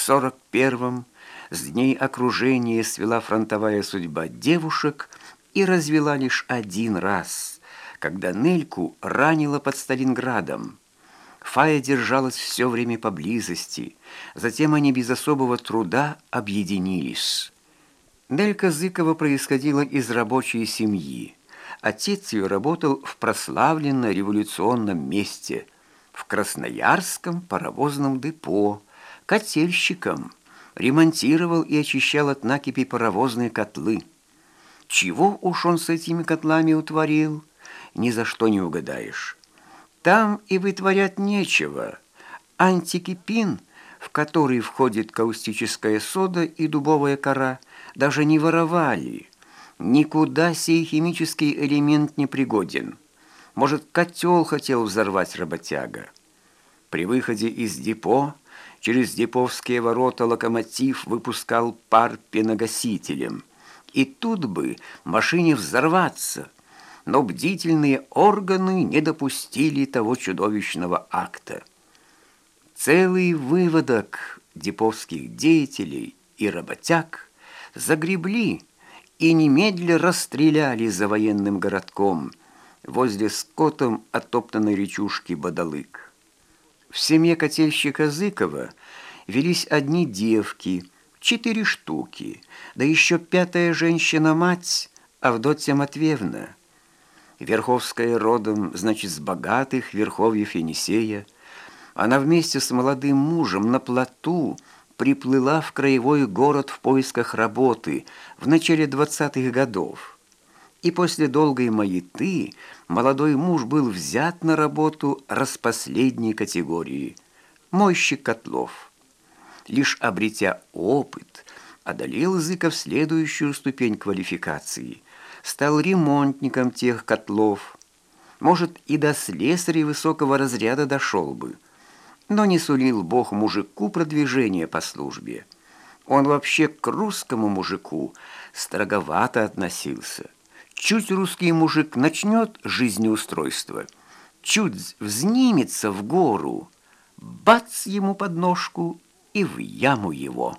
сорок первом с дней окружения свела фронтовая судьба девушек и развела лишь один раз, когда Нельку ранила под Сталинградом. Фая держалась все время поблизости, затем они без особого труда объединились. Нелька Зыкова происходила из рабочей семьи. Отец ее работал в прославленном революционном месте, в Красноярском паровозном депо, котельщиком, ремонтировал и очищал от накипи паровозные котлы. Чего уж он с этими котлами утворил, ни за что не угадаешь. Там и вытворять нечего. Антикипин, в который входит каустическая сода и дубовая кора – даже не воровали. Никуда сей химический элемент не пригоден. Может, котел хотел взорвать работяга. При выходе из депо через деповские ворота локомотив выпускал пар пеногасителем. И тут бы машине взорваться, но бдительные органы не допустили того чудовищного акта. Целый выводок деповских деятелей и работяг – загребли и немедля расстреляли за военным городком возле скотом оттоптанной речушки Бадалык. В семье котельщика Зыкова велись одни девки, четыре штуки, да еще пятая женщина-мать Авдотья Матвеевна. Верховская родом, значит, с богатых верховьев Енисея. Она вместе с молодым мужем на плоту – приплыла в краевой город в поисках работы в начале 20-х годов. И после долгой маяты молодой муж был взят на работу распоследней категории – мойщик котлов. Лишь обретя опыт, одолел Зыков следующую ступень квалификации, стал ремонтником тех котлов. Может, и до слесарей высокого разряда дошел бы – но не сулил Бог мужику продвижения по службе. Он вообще к русскому мужику строго-вато относился. Чуть русский мужик начнет жизнеустройство, чуть взнимется в гору, бац ему под ножку и в яму его.